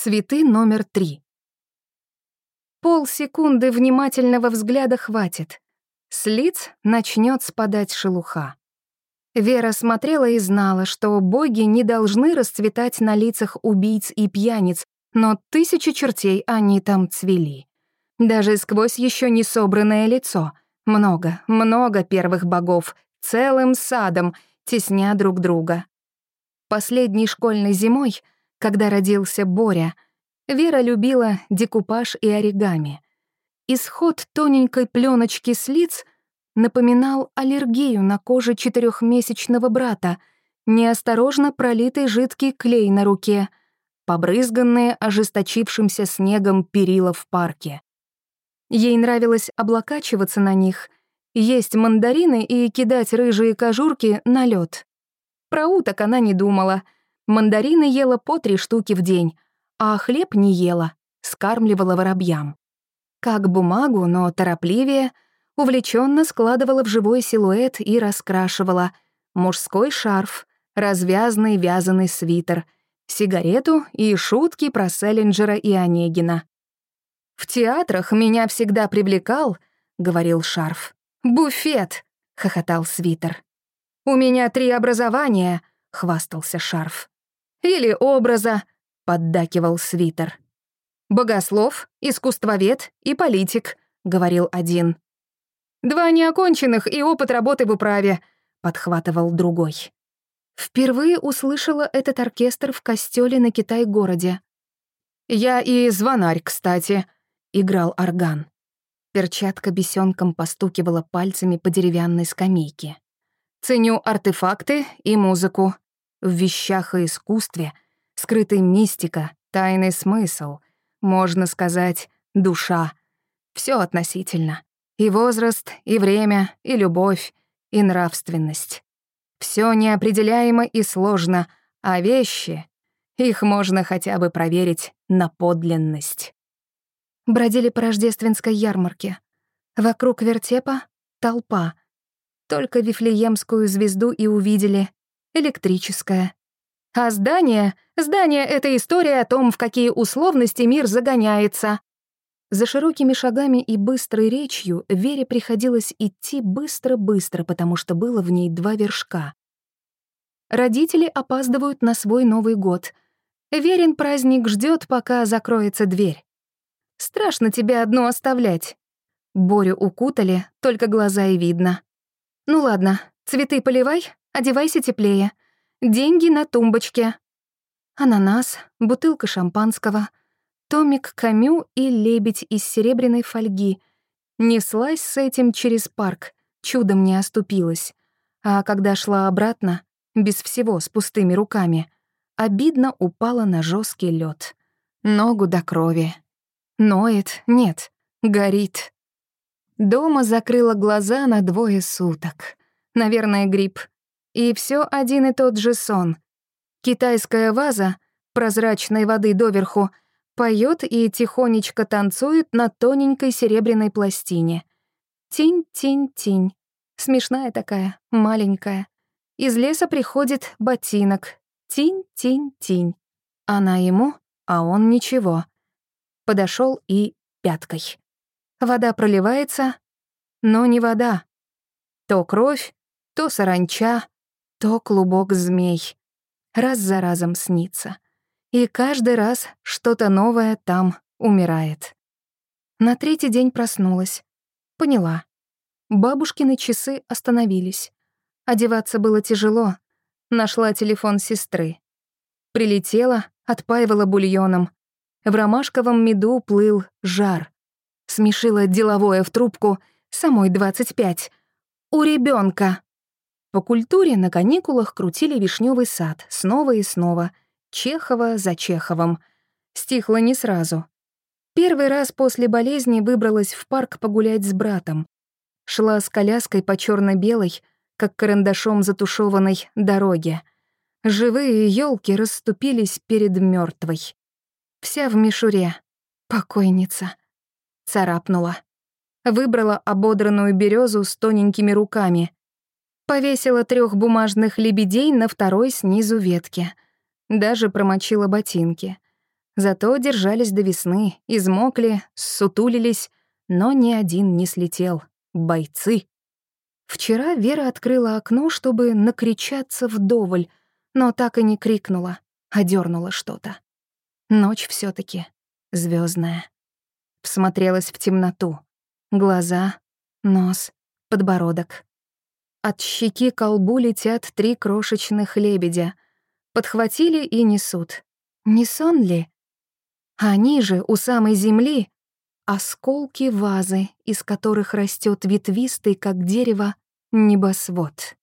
Цветы номер три. Полсекунды внимательного взгляда хватит. С лиц начнет спадать шелуха. Вера смотрела и знала, что боги не должны расцветать на лицах убийц и пьяниц, но тысячи чертей они там цвели. Даже сквозь еще не собранное лицо. Много, много первых богов, целым садом, тесня друг друга. Последней школьной зимой, когда родился Боря, Вера любила декупаж и оригами. Исход тоненькой пленочки с лиц напоминал аллергию на коже четырехмесячного брата, неосторожно пролитый жидкий клей на руке, побрызганные ожесточившимся снегом перила в парке. Ей нравилось облокачиваться на них, есть мандарины и кидать рыжие кожурки на лед. Про уток она не думала. Мандарины ела по три штуки в день, а хлеб не ела, скармливала воробьям. Как бумагу, но торопливее, увлеченно складывала в живой силуэт и раскрашивала мужской шарф, развязный вязаный свитер, сигарету и шутки про Селлинджера и Онегина. «В театрах меня всегда привлекал», — говорил шарф. «Буфет», — хохотал свитер. «У меня три образования», — хвастался шарф. «Или образа», — поддакивал свитер. «Богослов, искусствовед и политик», — говорил один. «Два неоконченных и опыт работы в управе», — подхватывал другой. Впервые услышала этот оркестр в костеле на Китай-городе. «Я и звонарь, кстати», — играл орган. Перчатка бесенком постукивала пальцами по деревянной скамейке. Ценю артефакты и музыку. В вещах и искусстве скрыта мистика, тайный смысл, можно сказать, душа. Все относительно. И возраст, и время, и любовь, и нравственность. Все неопределяемо и сложно, а вещи, их можно хотя бы проверить на подлинность. Бродили по рождественской ярмарке. Вокруг вертепа — толпа — только Вифлеемскую звезду и увидели. Электрическая. А здание? Здание — это история о том, в какие условности мир загоняется. За широкими шагами и быстрой речью Вере приходилось идти быстро-быстро, потому что было в ней два вершка. Родители опаздывают на свой Новый год. Верен праздник ждет, пока закроется дверь. Страшно тебя одну оставлять. Борю укутали, только глаза и видно. «Ну ладно, цветы поливай, одевайся теплее. Деньги на тумбочке». Ананас, бутылка шампанского, томик Камю и лебедь из серебряной фольги. Неслась с этим через парк, чудом не оступилась. А когда шла обратно, без всего, с пустыми руками, обидно упала на жесткий лед. Ногу до крови. Ноет, нет, горит. Дома закрыла глаза на двое суток. Наверное, грипп. И все один и тот же сон. Китайская ваза, прозрачной воды доверху, поет и тихонечко танцует на тоненькой серебряной пластине. Тинь-тинь-тинь. Смешная такая, маленькая. Из леса приходит ботинок. Тинь-тинь-тинь. Она ему, а он ничего. Подошел и пяткой. Вода проливается, но не вода. То кровь, то саранча, то клубок змей. Раз за разом снится. И каждый раз что-то новое там умирает. На третий день проснулась. Поняла. Бабушкины часы остановились. Одеваться было тяжело. Нашла телефон сестры. Прилетела, отпаивала бульоном. В ромашковом меду плыл жар. Смешила деловое в трубку, самой 25. У ребенка. По культуре на каникулах крутили вишневый сад снова и снова, Чехова за Чеховым. Стихло не сразу. Первый раз после болезни выбралась в парк погулять с братом. Шла с коляской по черно белой как карандашом затушеванной, дороге. Живые елки расступились перед мертвой. Вся в мишуре. Покойница царапнула. Выбрала ободранную березу с тоненькими руками. Повесила трех бумажных лебедей на второй снизу ветке. Даже промочила ботинки. Зато держались до весны, измокли, сутулились, но ни один не слетел. Бойцы. Вчера Вера открыла окно, чтобы накричаться вдоволь, но так и не крикнула, одернула что-то. Ночь все таки звездная. Всмотрелась в темноту. Глаза, нос, подбородок. От щеки к колбу летят три крошечных лебедя. Подхватили и несут. Не сон ли? Они же у самой земли осколки вазы, из которых растет ветвистый, как дерево, небосвод.